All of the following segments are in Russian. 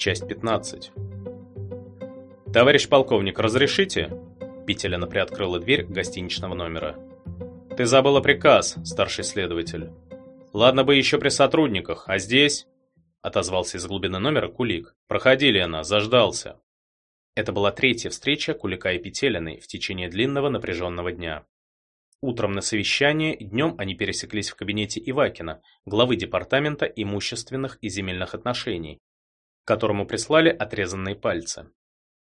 Часть 15. «Товарищ полковник, разрешите?» Петелина приоткрыла дверь гостиничного номера. «Ты забыла приказ, старший следователь. Ладно бы еще при сотрудниках, а здесь...» Отозвался из глубины номера Кулик. «Проходи, Лена, заждался». Это была третья встреча Кулика и Петелиной в течение длинного напряженного дня. Утром на совещание, днем они пересеклись в кабинете Ивакина, главы департамента имущественных и земельных отношений, которому прислали отрезанные пальцы.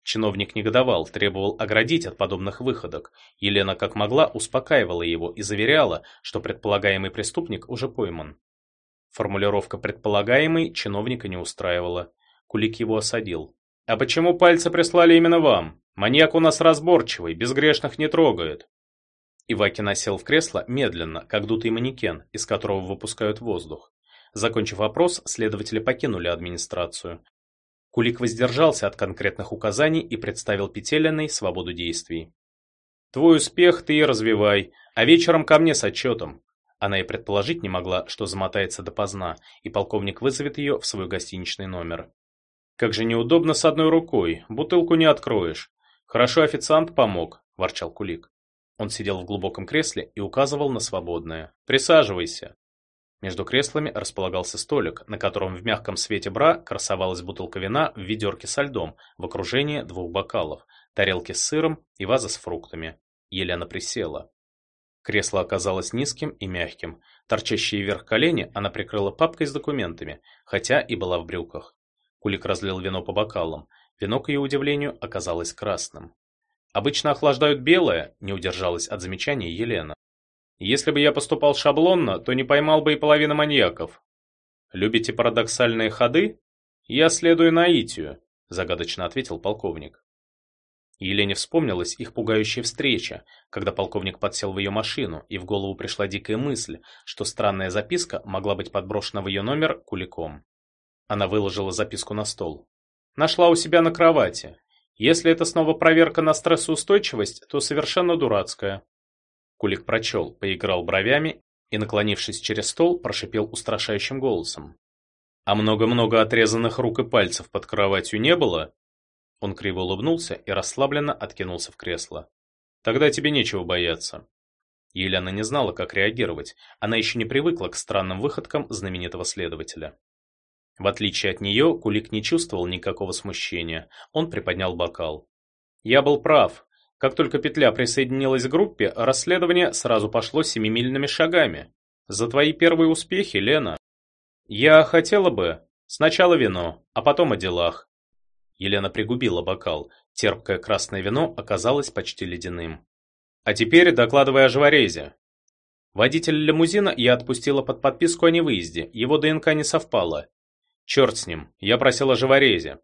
Чиновник негодовал, требовал оградить от подобных выходок. Елена как могла успокаивала его и заверяла, что предполагаемый преступник уже пойман. Формулировка «предполагаемый» чиновника не устраивала. Кулик его осадил. «А почему пальцы прислали именно вам? Маньяк у нас разборчивый, безгрешных не трогает». Ивакин осел в кресло медленно, как дутый манекен, из которого выпускают воздух. Закончив вопрос, следователи покинули администрацию. Кулик воздержался от конкретных указаний и представил Петелиной свободу действий. «Твой успех ты и развивай, а вечером ко мне с отчетом». Она и предположить не могла, что замотается допоздна, и полковник вызовет ее в свой гостиничный номер. «Как же неудобно с одной рукой, бутылку не откроешь. Хорошо официант помог», – ворчал Кулик. Он сидел в глубоком кресле и указывал на свободное. «Присаживайся». Между креслами располагался столик, на котором в мягком свете бра красовалась бутылка вина в ведерке со льдом в окружении двух бокалов, тарелки с сыром и ваза с фруктами. Елена присела. Кресло оказалось низким и мягким. Торчащие вверх колени она прикрыла папкой с документами, хотя и была в брюках. Кулик разлил вино по бокалам. Вино, к ее удивлению, оказалось красным. «Обычно охлаждают белое», – не удержалась от замечания Елена. Если бы я поступал шаблонно, то не поймал бы и половину маньяков. Любите парадоксальные ходы? Я следую наитию, загадочно ответил полковник. Елене вспомнилась их пугающая встреча, когда полковник подсел в ее машину, и в голову пришла дикая мысль, что странная записка могла быть подброшена в ее номер куликом. Она выложила записку на стол. Нашла у себя на кровати. Если это снова проверка на стрессоустойчивость, то совершенно дурацкая. Кулик прочел, поиграл бровями и, наклонившись через стол, прошипел устрашающим голосом. «А много-много отрезанных рук и пальцев под кроватью не было?» Он криво улыбнулся и расслабленно откинулся в кресло. «Тогда тебе нечего бояться». Елена не знала, как реагировать. Она еще не привыкла к странным выходкам знаменитого следователя. В отличие от нее, Кулик не чувствовал никакого смущения. Он приподнял бокал. «Я был прав. Как только петля присоединилась к группе, расследование сразу пошло семимильными шагами. За твои первые успехи, Лена. Я хотела бы сначала вино, а потом о делах. Елена пригубила бокал. Терпкое красное вино оказалось почти ледяным. А теперь докладывай о живорезе. Водителя лимузина я отпустила под подписку о невыезде, его ДНК не совпало. Черт с ним, я просила о живорезе.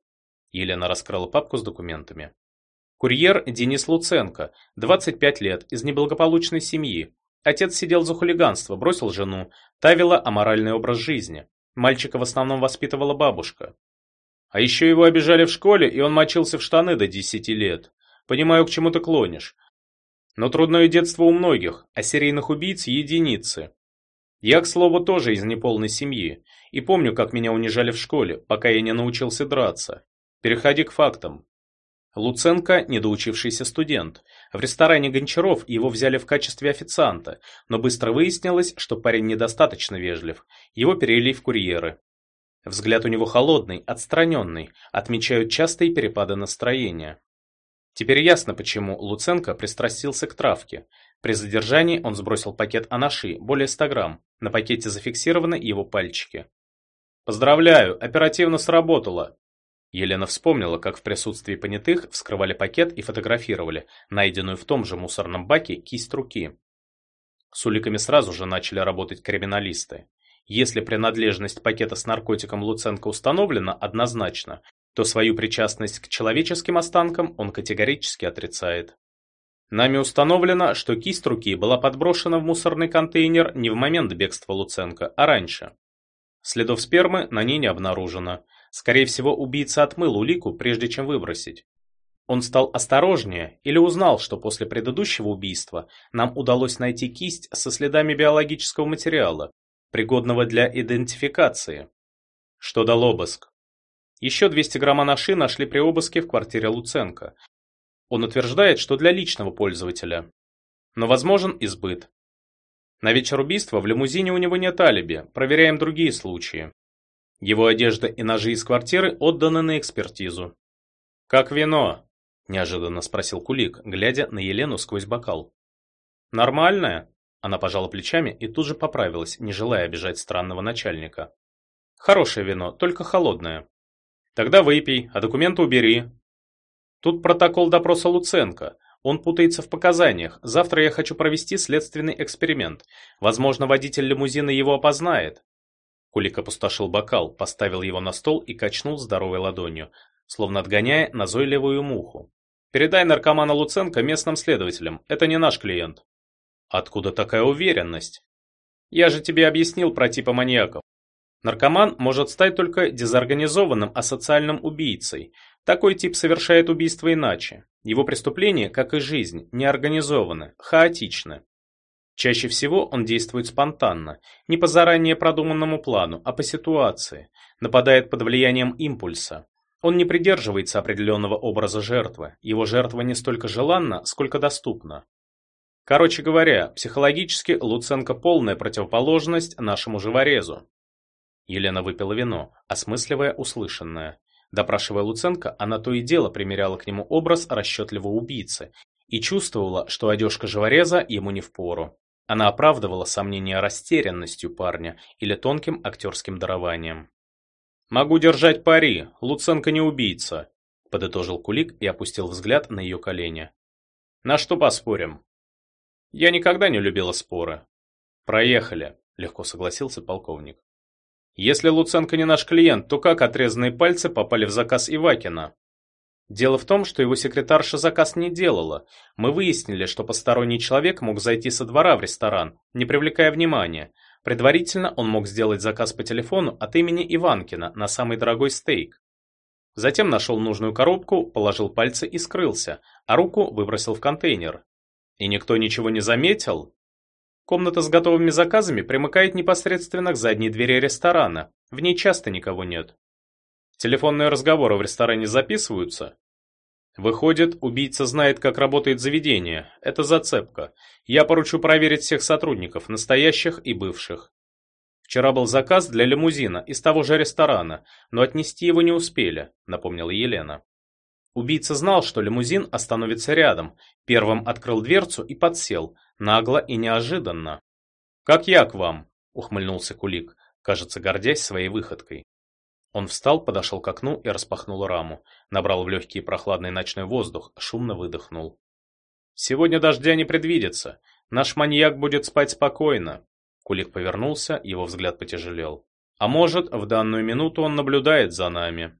Елена раскрыла папку с документами. Курьер Денис Луценко, 25 лет, из неблагополучной семьи. Отец сидел за хулиганство, бросил жену, тавила аморальный образ жизни. Мальчика в основном воспитывала бабушка. А еще его обижали в школе, и он мочился в штаны до 10 лет. Понимаю, к чему ты клонишь. Но трудное детство у многих, а серийных убийц единицы. Я, к слову, тоже из неполной семьи. И помню, как меня унижали в школе, пока я не научился драться. Переходи к фактам. Луценко – недоучившийся студент. В ресторане Гончаров его взяли в качестве официанта, но быстро выяснилось, что парень недостаточно вежлив. Его перевели в курьеры. Взгляд у него холодный, отстраненный, отмечают частые перепады настроения. Теперь ясно, почему Луценко пристрастился к травке. При задержании он сбросил пакет анаши, более 100 грамм. На пакете зафиксированы его пальчики. «Поздравляю, оперативно сработало», Елена вспомнила, как в присутствии понятых вскрывали пакет и фотографировали найденную в том же мусорном баке кисть руки. С уликами сразу же начали работать криминалисты. Если принадлежность пакета с наркотиком Луценко установлена однозначно, то свою причастность к человеческим останкам он категорически отрицает. Нами установлено, что кисть руки была подброшена в мусорный контейнер не в момент бегства Луценко, а раньше. Следов спермы на ней не обнаружено. Скорее всего, убийца отмыл улику, прежде чем выбросить. Он стал осторожнее или узнал, что после предыдущего убийства нам удалось найти кисть со следами биологического материала, пригодного для идентификации. Что дал обыск? Еще 200 грамм анаши нашли при обыске в квартире Луценко. Он утверждает, что для личного пользователя. Но возможен избыт. На вечер убийства в лимузине у него нет алиби, проверяем другие случаи. Его одежда и ножи из квартиры отданы на экспертизу. «Как вино?» – неожиданно спросил Кулик, глядя на Елену сквозь бокал. «Нормальное?» – она пожала плечами и тут же поправилась, не желая обижать странного начальника. «Хорошее вино, только холодное». «Тогда выпей, а документы убери». «Тут протокол допроса Луценко. Он путается в показаниях. Завтра я хочу провести следственный эксперимент. Возможно, водитель лимузина его опознает. Кулик опустошил бокал, поставил его на стол и качнул здоровой ладонью, словно отгоняя назойливую муху. «Передай наркомана Луценко местным следователям. Это не наш клиент». «Откуда такая уверенность?» «Я же тебе объяснил про типы маньяков. Наркоман может стать только дезорганизованным асоциальным убийцей. Такой тип совершает убийство иначе. Его преступления, как и жизнь, не организованы, хаотичны. Чаще всего он действует спонтанно, не по заранее продуманному плану, а по ситуации, нападает под влиянием импульса. Он не придерживается определенного образа жертвы, его жертва не столько желанна, сколько доступна. Короче говоря, психологически Луценко полная противоположность нашему живорезу. Елена выпила вино, осмысливая услышанное. Допрашивая Луценко, она то и дело примеряла к нему образ расчетливого убийцы и чувствовала, что одежка живореза ему не впору. Она оправдывала сомнения растерянностью парня или тонким актерским дарованием. «Могу держать пари, Луценко не убийца», – подытожил Кулик и опустил взгляд на ее колени. «На что поспорим?» «Я никогда не любила споры». «Проехали», – легко согласился полковник. «Если Луценко не наш клиент, то как отрезанные пальцы попали в заказ Ивакина?» Дело в том, что его секретарша заказ не делала. Мы выяснили, что посторонний человек мог зайти со двора в ресторан, не привлекая внимания. Предварительно он мог сделать заказ по телефону от имени Иванкина на самый дорогой стейк. Затем нашел нужную коробку, положил пальцы и скрылся, а руку выбросил в контейнер. И никто ничего не заметил? Комната с готовыми заказами примыкает непосредственно к задней двери ресторана. В ней часто никого нет. Телефонные разговоры в ресторане записываются? Выходит, убийца знает, как работает заведение. Это зацепка. Я поручу проверить всех сотрудников, настоящих и бывших. Вчера был заказ для лимузина из того же ресторана, но отнести его не успели, напомнила Елена. Убийца знал, что лимузин остановится рядом, первым открыл дверцу и подсел, нагло и неожиданно. «Как я к вам?» – ухмыльнулся Кулик, кажется, гордясь своей выходкой. Он встал, подошел к окну и распахнул раму. Набрал в легкий прохладный ночной воздух, шумно выдохнул. «Сегодня дождя не предвидится. Наш маньяк будет спать спокойно». Кулик повернулся, его взгляд потяжелел. «А может, в данную минуту он наблюдает за нами».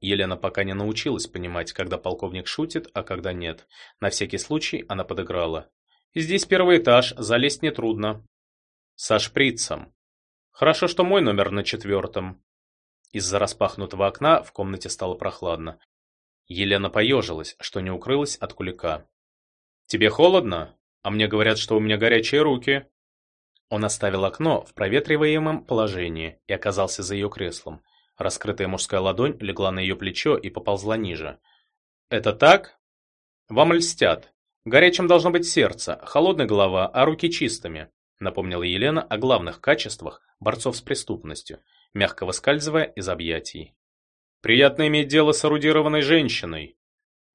Елена пока не научилась понимать, когда полковник шутит, а когда нет. На всякий случай она подыграла. «Здесь первый этаж, залезть нетрудно». «Со шприцем». «Хорошо, что мой номер на четвертом». Из-за распахнутого окна в комнате стало прохладно. Елена поежилась, что не укрылась от кулика. «Тебе холодно? А мне говорят, что у меня горячие руки». Он оставил окно в проветриваемом положении и оказался за ее креслом. Раскрытая мужская ладонь легла на ее плечо и поползла ниже. «Это так?» «Вам льстят. Горячим должно быть сердце, холодная голова, а руки чистыми», напомнила Елена о главных качествах борцов с преступностью – мягко выскальзывая из объятий. «Приятно иметь дело с орудированной женщиной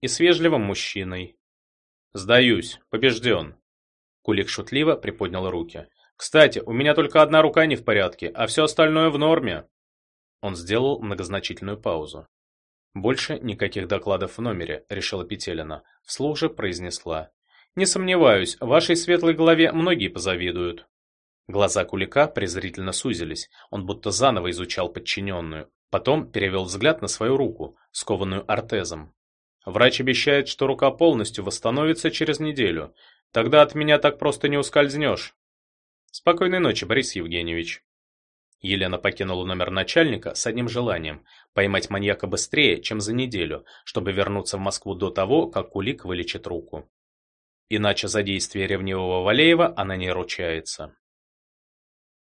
и с вежливым мужчиной. Сдаюсь, побежден». Кулик шутливо приподнял руки. «Кстати, у меня только одна рука не в порядке, а все остальное в норме». Он сделал многозначительную паузу. «Больше никаких докладов в номере», — решила Петелина. Вслух же произнесла. «Не сомневаюсь, вашей светлой голове многие позавидуют». Глаза Кулика презрительно сузились, он будто заново изучал подчиненную. Потом перевел взгляд на свою руку, скованную ортезом. Врач обещает, что рука полностью восстановится через неделю. Тогда от меня так просто не ускользнешь. Спокойной ночи, Борис Евгеньевич. Елена покинула номер начальника с одним желанием – поймать маньяка быстрее, чем за неделю, чтобы вернуться в Москву до того, как Кулик вылечит руку. Иначе за действие ревнивого Валеева она не ручается.